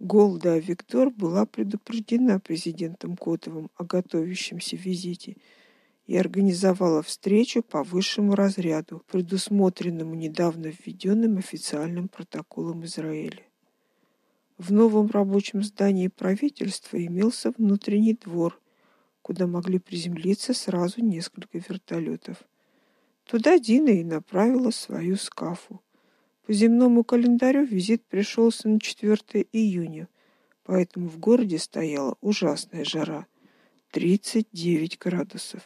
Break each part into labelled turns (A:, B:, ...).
A: Голда Виктор была предупреждена президентом Котовым о готовящемся визите и организовала встречу по высшему разряду, предусмотренному недавно введенным официальным протоколом Израиля. В новом рабочем здании правительства имелся внутренний двор, куда могли приземлиться сразу несколько вертолетов. Туда Дина и направила свою скафу. По земному календарю визит пришелся на 4 июня, поэтому в городе стояла ужасная жара 39 градусов.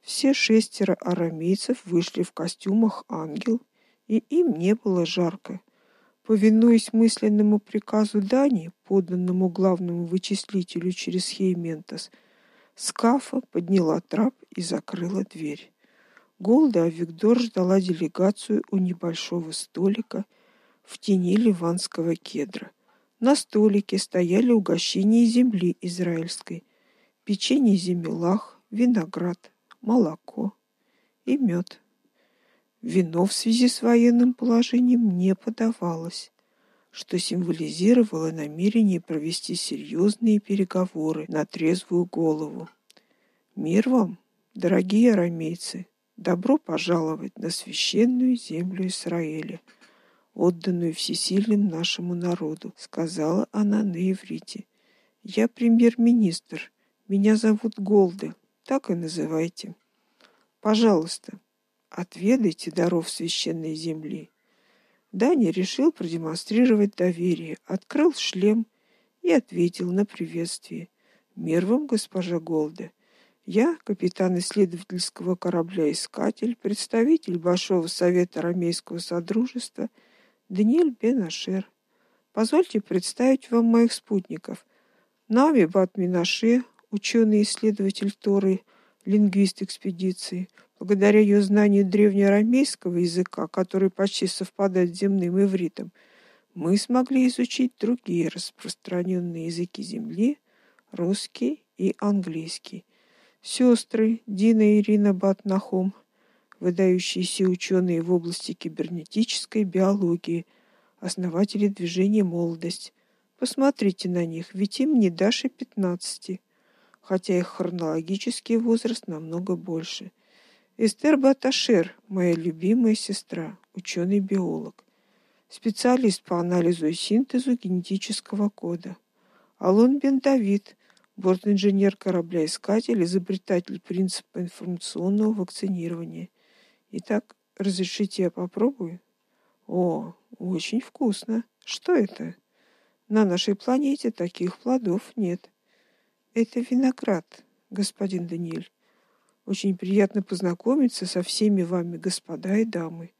A: Все шестеро арамейцев вышли в костюмах ангел, и им не было жарко. Повинуясь мысленному приказу Дани, поданному главному вычислителю через Хейментос, Скафа подняла трап и закрыла дверь. Голда Авигдор ждала делегацию у небольшого столика в тени ливанского кедра. На столике стояли угощения земли израильской: печенье земелах, виноград, молоко и мед. Вино в связи с военным положением не подавалось, что символизировало намерение провести серьезные переговоры на трезвую голову. Мир вам, дорогие арамейцы, Добро пожаловать на священную землю Израиля, отданную всесильным нашему народу, сказала она на иврите. Я премьер-министр. Меня зовут Голда. Так и называйте. Пожалуйста, отведайте даров священной земли. Даня решил продемонстрировать доверие, открыл шлем и ответил на приветствие. Мир вам, госпожа Голда. Я, капитан исследовательского корабля Искатель, представитель Большого совета Рамейского содружества Даниэль Бенашер. Позвольте представить вам моих спутников. Нами Батминаше, ученый-исследователь Торы, лингвист экспедиции. Благодаря ее знанию древнеарамейского языка, который почти совпадает с земным ивритом, мы смогли изучить другие распространенные языки земли, русский и английский. Сестры Дина и Ирина Батнахом, выдающиеся ученые в области кибернетической биологии, основатели движения Молодость. Посмотрите на них, ведь им не дашь и пятнадцати, хотя их хронологический возраст намного больше. Эстер Баташер, моя любимая сестра, ученый-биолог, специалист по анализу и синтезу генетического кода. Алон Бен Давид, бортинженер корабля-искатель, изобретатель принципа информационного вакцинирования. Итак, разрешите я попробую? О, очень вкусно. Что это? На нашей планете таких плодов нет. Это виноград, господин Даниэль. Очень приятно познакомиться со всеми вами, господа и дамы.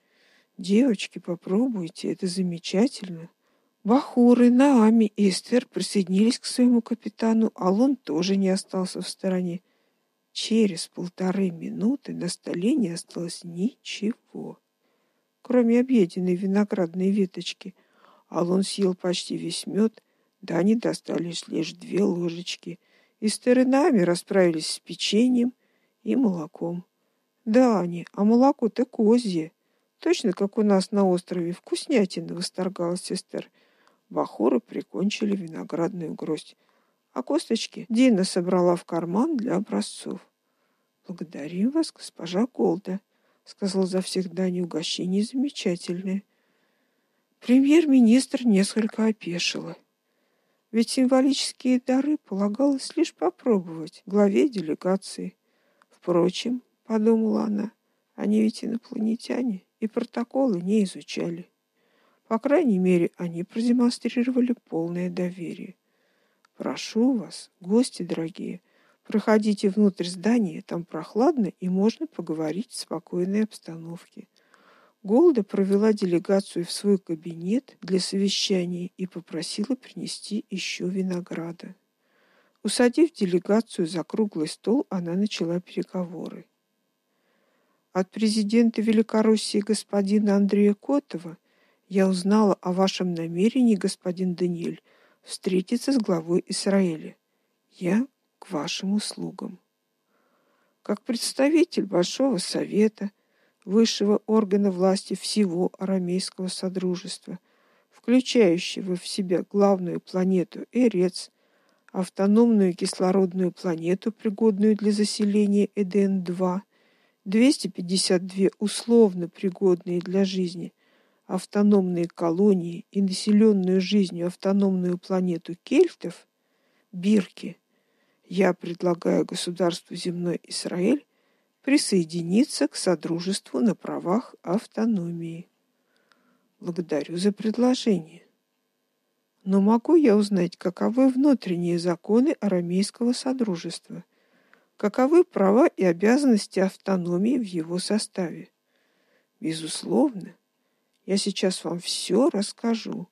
A: Девочки, попробуйте, это замечательно. Бахуры, Наами и Эстер присоединились к своему капитану, а Лон тоже не остался в стороне. Через полторы минуты на столе не осталось ничего, кроме объеденной виноградной веточки. Алон съел почти весь мед, да не достались лишь две ложечки. И Наами расправились с печеньем и молоком. Да, они, а молоко-то козье. Точно как у нас на острове вкуснятина, восторгалась Эстер. Бахуры прикончили виноградную гроздь, а косточки Дина собрала в карман для образцов. Благодарим вас, госпожа Голда, сказал за всегда не угощение замечательное. Премьер-министр несколько опешила. Ведь символические дары полагалось лишь попробовать главе делегации. Впрочем, подумала она, они ведь инопланетяне и протоколы не изучали. По крайней мере, они продемонстрировали полное доверие. Прошу вас, гости дорогие, проходите внутрь здания, там прохладно и можно поговорить в спокойной обстановке. Голда провела делегацию в свой кабинет для совещания и попросила принести еще винограда. Усадив делегацию за круглый стол, она начала переговоры. От президента Великороссии господина Андрея Котова я узнала о вашем намерении, господин Даниэль, встретиться с главой Израиля. Я к вашим услугам. Как представитель Большого совета, высшего органа власти всего арамейского содружества, включающего в себя главную планету Эрец, автономную кислородную планету, пригодную для заселения Эден-2, 252 условно пригодные для жизни автономные колонии и населенную жизнью автономную планету кельтов Бирки, я предлагаю государству земной Израиль присоединиться к содружеству на правах автономии. Благодарю за предложение. Но могу я узнать, каковы внутренние законы арамейского содружества? Каковы права и обязанности автономии в его составе? Безусловно, я сейчас вам все расскажу.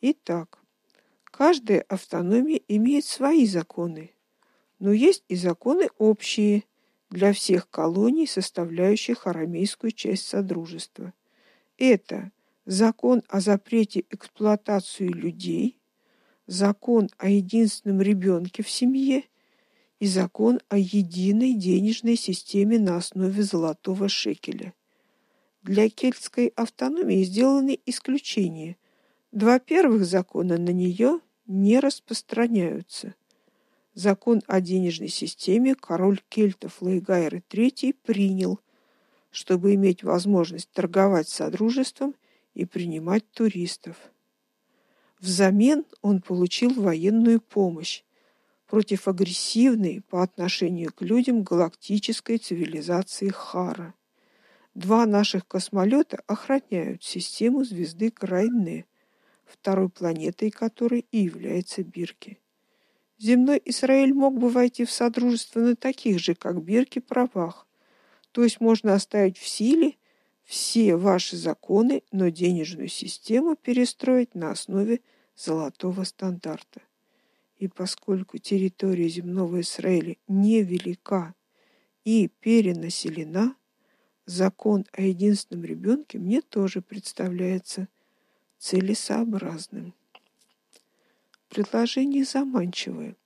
A: Итак, каждая автономия имеет свои законы, но есть и законы общие для всех колоний, составляющих арамейскую часть содружества. Это закон о запрете эксплуатации людей, закон о единственном ребенке в семье и закон о единой денежной системе на основе золотого шекеля. Для кельтской автономии сделаны исключения. Два первых закона на нее не распространяются. Закон о денежной системе король кельтов Лейгайр III принял, чтобы иметь возможность торговать с содружеством и принимать туристов. Взамен он получил военную помощь против агрессивной по отношению к людям галактической цивилизации Хара. Два наших космолета охраняют систему звезды Крайне, второй планетой которой и является Бирки. Земной Израиль мог бы войти в содружество на таких же, как Бирки, правах. То есть можно оставить в силе все ваши законы, но денежную систему перестроить на основе золотого стандарта. И поскольку территория земного Израиля невелика и перенаселена, закон о единственном ребенке мне тоже представляется целесообразным. Предложение заманчивое,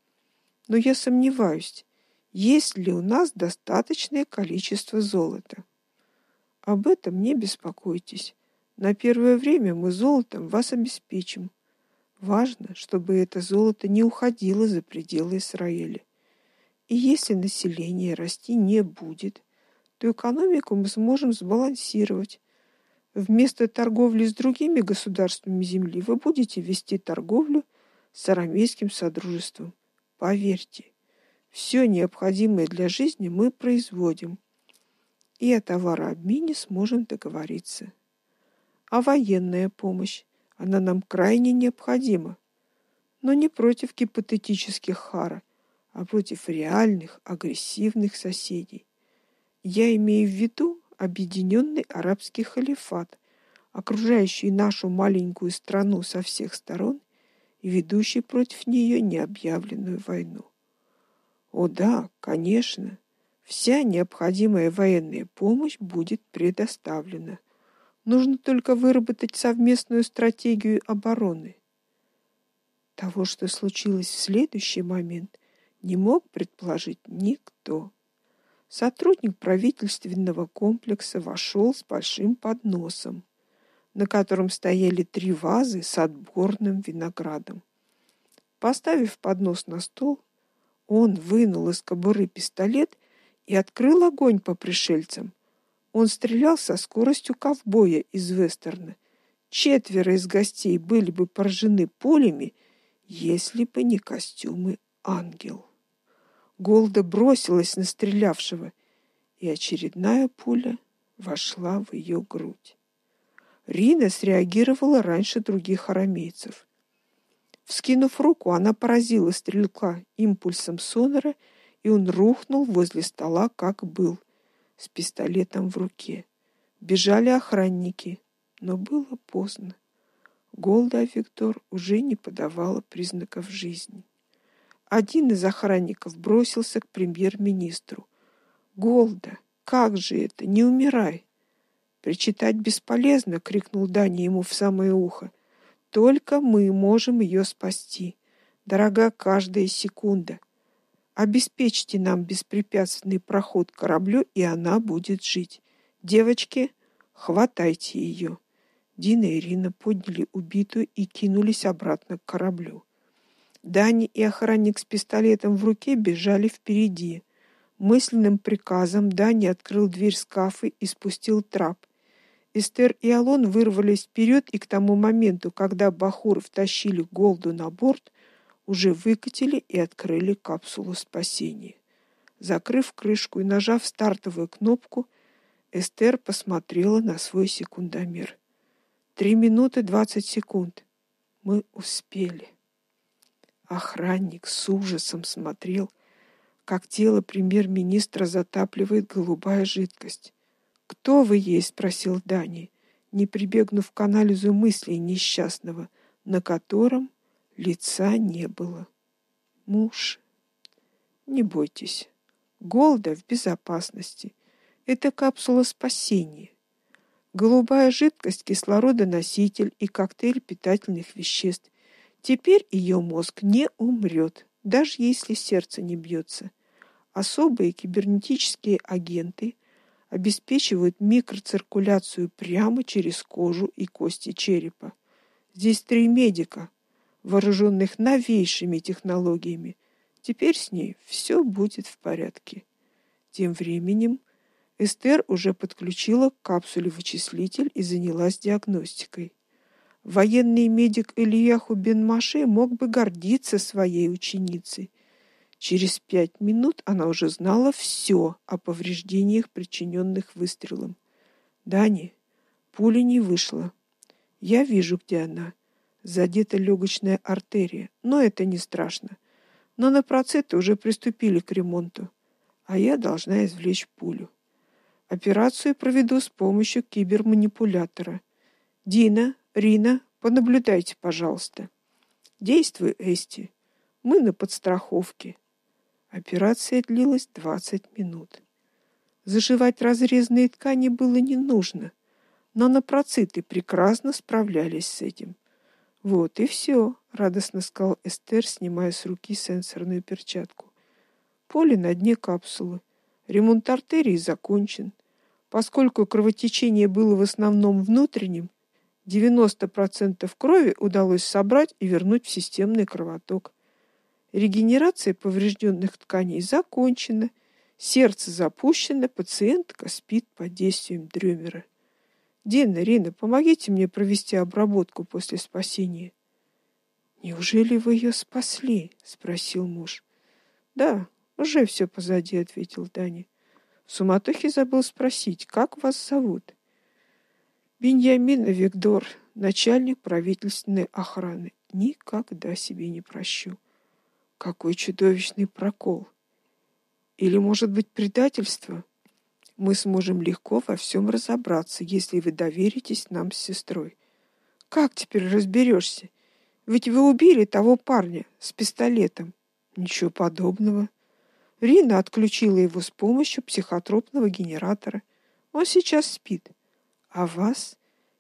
A: но я сомневаюсь, есть ли у нас достаточное количество золота. Об этом не беспокойтесь. На первое время мы золотом вас обеспечим. Важно, чтобы это золото не уходило за пределы Израиля. И если население расти не будет, то экономику мы сможем сбалансировать. Вместо торговли с другими государствами земли вы будете вести торговлю с арамейским содружеством. Поверьте, все необходимое для жизни мы производим и о товарообмене сможем договориться. А военная помощь, она нам крайне необходима, но не против гипотетических хара, а против реальных агрессивных соседей. Я имею в виду объединенный арабский халифат, окружающий нашу маленькую страну со всех сторон и ведущий против нее необъявленную войну. О да, конечно, Вся необходимая военная помощь будет предоставлена. Нужно только выработать совместную стратегию обороны. Того, что случилось в следующий момент, не мог предположить никто. Сотрудник правительственного комплекса вошел с большим подносом, на котором стояли три вазы с отборным виноградом. Поставив поднос на стол, он вынул из кобуры пистолет и открыл огонь по пришельцам. Он стрелял со скоростью ковбоя из вестерна. Четверо из гостей были бы поражены пулями, если бы не костюмы ангел. Голда бросилась на стрелявшего, и очередная пуля вошла в ее грудь. Рина среагировала раньше других арамейцев. Вскинув руку, она поразила стрелка импульсом сонора и он рухнул возле стола, как был, с пистолетом в руке. Бежали охранники, но было поздно. Голда Виктор уже не подавала признаков жизни. Один из охранников бросился к премьер-министру. Голда, как же это, не умирай. Причитать бесполезно, крикнул Дани ему в самое ухо. Только мы можем ее спасти. Дорога каждая секунда. Обеспечьте нам беспрепятственный проход к кораблю, и она будет жить. Девочки, хватайте ее. Дина и Ирина подняли убитую и кинулись обратно к кораблю. Дани и охранник с пистолетом в руке бежали впереди. Мысленным приказом Дани открыл дверь шкафа и спустил трап. Эстер и Алон вырвались вперед, и к тому моменту, когда Бахур втащили Голду на борт, уже выкатили и открыли капсулу спасения. Закрыв крышку и нажав стартовую кнопку, Эстер посмотрела на свой секундомер. Три минуты двадцать секунд. Мы успели. Охранник с ужасом смотрел, как тело премьер-министра затапливает голубая жидкость. Кто вы есть, спросил Дани, не прибегнув к анализу мыслей несчастного, на котором лица не было. Муж. Не бойтесь. Голда в безопасности. Это капсула спасения. Голубая жидкость кислородоноситель и коктейль питательных веществ. Теперь ее мозг не умрет, даже если сердце не бьется. Особые кибернетические агенты обеспечивают микроциркуляцию прямо через кожу и кости черепа. Здесь три медика, вооруженных новейшими технологиями. Теперь с ней все будет в порядке. Тем временем Эстер уже подключила к капсуле вычислитель и занялась диагностикой. Военный медик Ильяху бен Маше мог бы гордиться своей ученицей. Через пять минут она уже знала все о повреждениях, причиненных выстрелом. Дани, пуля не вышла. Я вижу, где она. Задета легочная артерия, но это не страшно. Но на процеты уже приступили к ремонту, а я должна извлечь пулю. Операцию проведу с помощью киберманипулятора. Дина, Рина, понаблюдайте, пожалуйста. Действуй, Эсти. Мы на подстраховке. Операция длилась 20 минут. Зашивать разрезанные ткани было не нужно, но напроциты прекрасно справлялись с этим. Вот и все, радостно сказал Эстер, снимая с руки сенсорную перчатку. Поле на дне капсулы. Ремонт артерий закончен. Поскольку кровотечение было в основном внутренним, 90% крови удалось собрать и вернуть в системный кровоток. Регенерация поврежденных тканей закончена, сердце запущено, пациентка спит под действием дрёмера. Дина, Рина, помогите мне провести обработку после спасения. Неужели вы ее спасли? спросил муж. Да, уже все позади, ответил Даня. В суматохе забыл спросить, как вас зовут? Беньямин Виктор, начальник правительственной охраны. Никогда себе не прощу. Какой чудовищный прокол. Или, может быть, предательство? Мы сможем легко во всем разобраться, если вы доверитесь нам с сестрой. Как теперь разберешься? Ведь вы убили того парня с пистолетом. Ничего подобного. Рина отключила его с помощью психотропного генератора. Он сейчас спит. А вас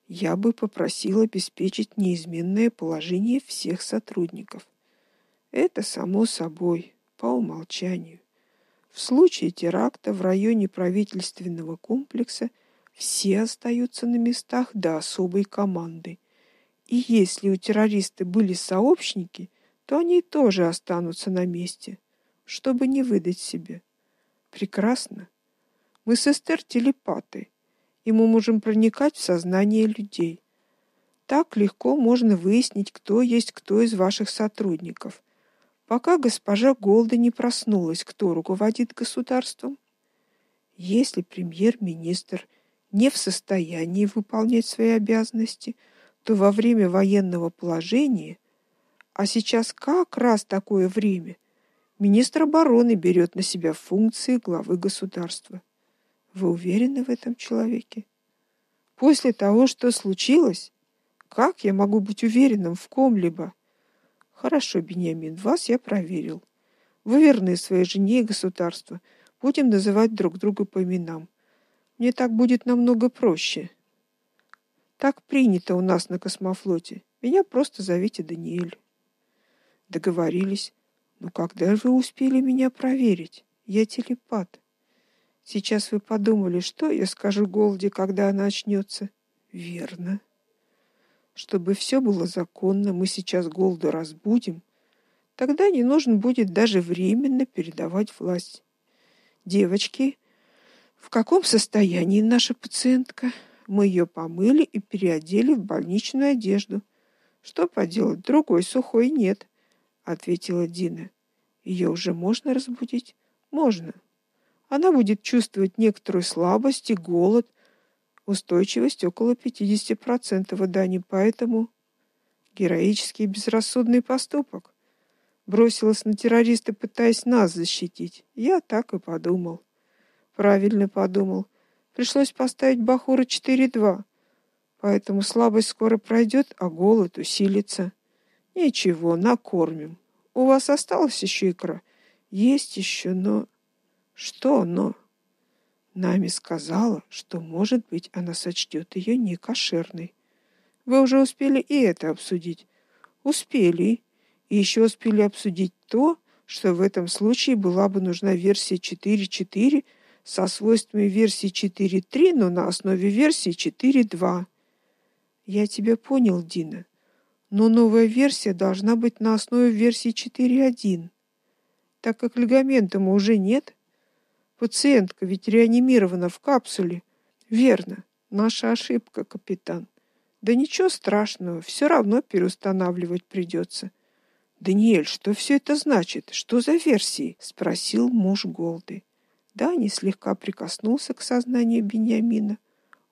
A: я бы попросила обеспечить неизменное положение всех сотрудников. Это само собой, по умолчанию. В случае теракта в районе правительственного комплекса все остаются на местах до особой команды. И если у террориста были сообщники, то они тоже останутся на месте, чтобы не выдать себя. Прекрасно. Мы с Эстер телепаты, и мы можем проникать в сознание людей. Так легко можно выяснить, кто есть кто из ваших сотрудников пока госпожа Голда не проснулась, кто руководит государством. Если премьер-министр не в состоянии выполнять свои обязанности, то во время военного положения, а сейчас как раз такое время, министр обороны берет на себя функции главы государства. Вы уверены в этом человеке? После того, что случилось, как я могу быть уверенным в ком-либо? Хорошо, Бениамин, вас я проверил. Вы верны своей жене и государству. Будем называть друг друга по именам. Мне так будет намного проще. Так принято у нас на космофлоте. Меня просто зовите Даниэль. Договорились. Но когда же вы успели меня проверить? Я телепат. Сейчас вы подумали, что я скажу Голди, когда она очнется? Верно. Чтобы все было законно, мы сейчас Голду разбудим. Тогда не нужно будет даже временно передавать власть. Девочки, в каком состоянии наша пациентка? Мы ее помыли и переодели в больничную одежду. Что поделать, другой сухой нет, ответила Дина. Ее уже можно разбудить? Можно. Она будет чувствовать некоторую слабость и голод, устойчивость около 50% Дани, поэтому героический безрассудный поступок. Бросилась на террориста, пытаясь нас защитить. Я так и подумал. Правильно подумал. Пришлось поставить Бахура 4-2. Поэтому слабость скоро пройдет, а голод усилится. Ничего, накормим. У вас осталось еще икра? Есть еще, но что но? Нами сказала, что, может быть, она сочтет ее некошерной. Вы уже успели и это обсудить. Успели. И еще успели обсудить то, что в этом случае была бы нужна версия 4.4 со свойствами версии 4.3, но на основе версии 4.2. Я тебя понял, Дина. Но новая версия должна быть на основе версии 4.1. Так как лигаментума уже нет, пациентка ведь реанимирована в капсуле. Верно. Наша ошибка, капитан. Да ничего страшного, все равно переустанавливать придется. Даниэль, что все это значит? Что за версии? спросил муж Голды. Дани слегка прикоснулся к сознанию Беньямина.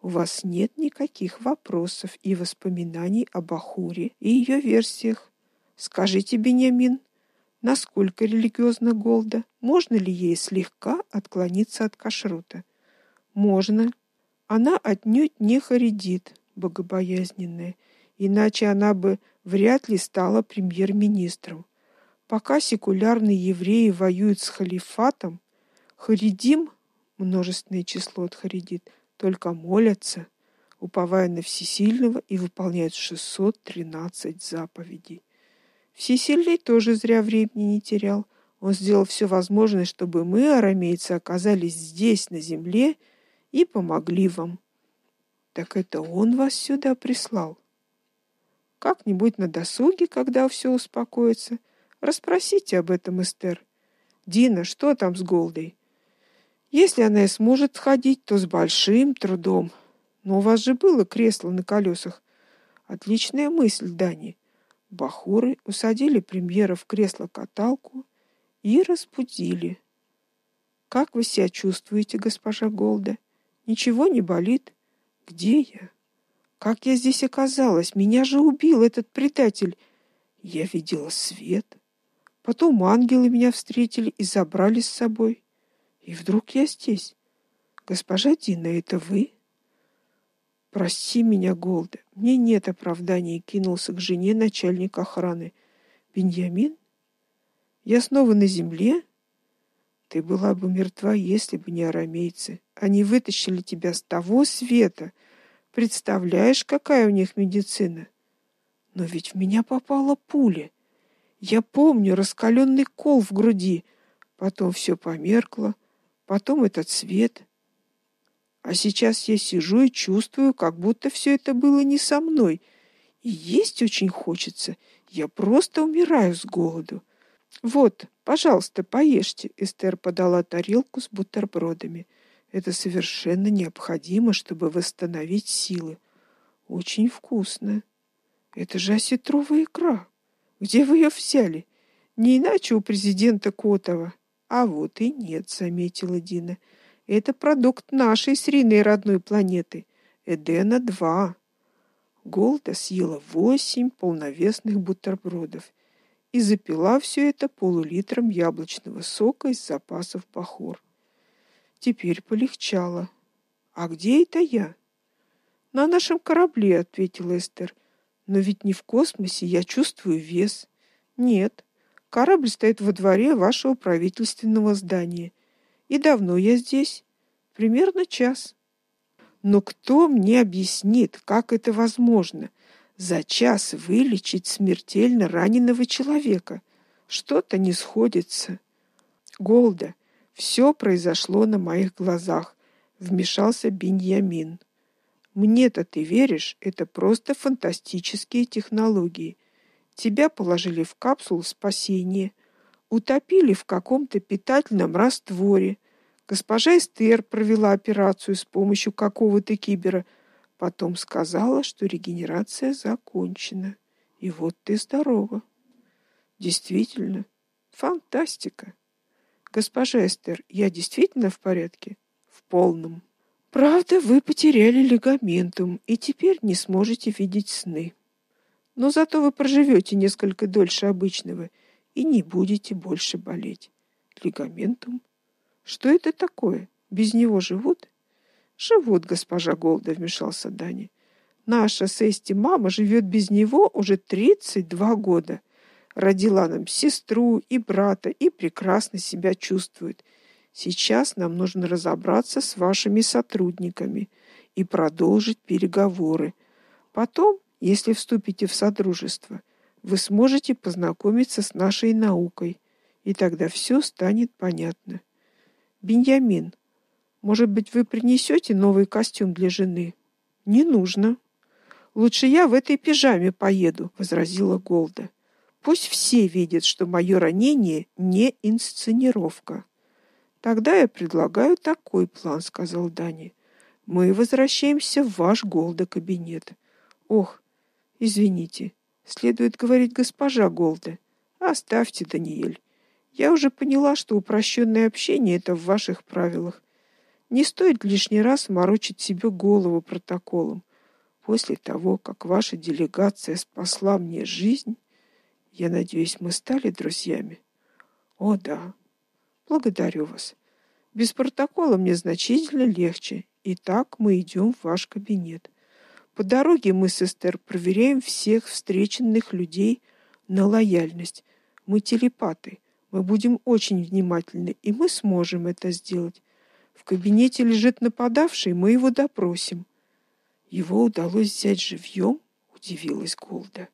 A: У вас нет никаких вопросов и воспоминаний об Ахуре и ее версиях. Скажите, Беньямин, насколько религиозна Голда? Можно ли ей слегка отклониться от кашрута? Можно. Она отнюдь не харидит, богобоязненная, иначе она бы вряд ли стала премьер-министром. Пока секулярные евреи воюют с халифатом, Харидим, множественное число от харидит, только молятся, уповая на Всесильного и выполняют 613 заповедей. Всесильный тоже зря времени не терял. Он сделал все возможное, чтобы мы, арамейцы, оказались здесь, на земле, и помогли вам. Так это он вас сюда прислал. Как-нибудь на досуге, когда все успокоится, расспросите об этом Эстер. Дина, что там с Голдой? Если она и сможет ходить, то с большим трудом. Но у вас же было кресло на колесах. Отличная мысль, Дани. Бахуры усадили премьера в кресло-каталку и разбудили. Как вы себя чувствуете, госпожа Голда? Ничего не болит? Где я? Как я здесь оказалась? Меня же убил этот предатель. Я видела свет. Потом ангелы меня встретили и забрали с собой. И вдруг я здесь. Госпожа Дина, это вы? Прости меня, Голда. Мне нет оправдания, кинулся к жене начальник охраны. Беньямин? Я снова на земле? Ты была бы мертва, если бы не арамейцы. Они вытащили тебя с того света. Представляешь, какая у них медицина? Но ведь в меня попала пуля. Я помню раскаленный кол в груди. Потом все померкло потом этот свет. А сейчас я сижу и чувствую, как будто все это было не со мной. И есть очень хочется. Я просто умираю с голоду. Вот, пожалуйста, поешьте. Эстер подала тарелку с бутербродами. Это совершенно необходимо, чтобы восстановить силы. Очень вкусно. Это же осетровая икра. Где вы ее взяли? Не иначе у президента Котова. А вот и нет, заметила Дина. Это продукт нашей с Риной родной планеты. Эдена-2. Голда съела восемь полновесных бутербродов и запила все это полулитром яблочного сока из запасов Бахор. Теперь полегчало. А где это я? На нашем корабле, ответила Эстер. Но ведь не в космосе, я чувствую вес. Нет. Корабль стоит во дворе вашего правительственного здания. И давно я здесь? Примерно час. Но кто мне объяснит, как это возможно? За час вылечить смертельно раненого человека? Что-то не сходится. Голда, все произошло на моих глазах, вмешался Беньямин. Мне-то ты веришь, это просто фантастические технологии. Тебя положили в капсулу спасения, утопили в каком-то питательном растворе. Госпожа Эстер провела операцию с помощью какого-то кибера, потом сказала, что регенерация закончена. И вот ты здорова. Действительно, фантастика. Госпожа Эстер, я действительно в порядке? В полном. Правда, вы потеряли лигаментум и теперь не сможете видеть сны. Но зато вы проживете несколько дольше обычного и не будете больше болеть. Лигаментум? Что это такое? Без него живут? Живут, госпожа Голда, вмешался Дани. Наша Сести мама живет без него уже 32 года. Родила нам сестру и брата и прекрасно себя чувствует. Сейчас нам нужно разобраться с вашими сотрудниками и продолжить переговоры. Потом, если вступите в содружество, вы сможете познакомиться с нашей наукой, и тогда все станет понятно. Беньямин, может быть, вы принесете новый костюм для жены? Не нужно. Лучше я в этой пижаме поеду, возразила Голда. Пусть все видят, что мое ранение не инсценировка. Тогда я предлагаю такой план, сказал Дани. Мы возвращаемся в ваш Голда кабинет. Ох, извините, следует говорить госпожа Голда. Оставьте, Даниэль. Я уже поняла, что упрощенное общение это в ваших правилах. Не стоит лишний раз морочить себе голову протоколом. После того, как ваша делегация спасла мне жизнь, я надеюсь, мы стали друзьями. О, да. Благодарю вас. Без протокола мне значительно легче. Итак, мы идем в ваш кабинет. По дороге мы с Эстер проверяем всех встреченных людей на лояльность. Мы телепаты. Мы будем очень внимательны, и мы сможем это сделать. В кабинете лежит нападавший, мы его допросим. Его удалось взять живьем, удивилась Голда.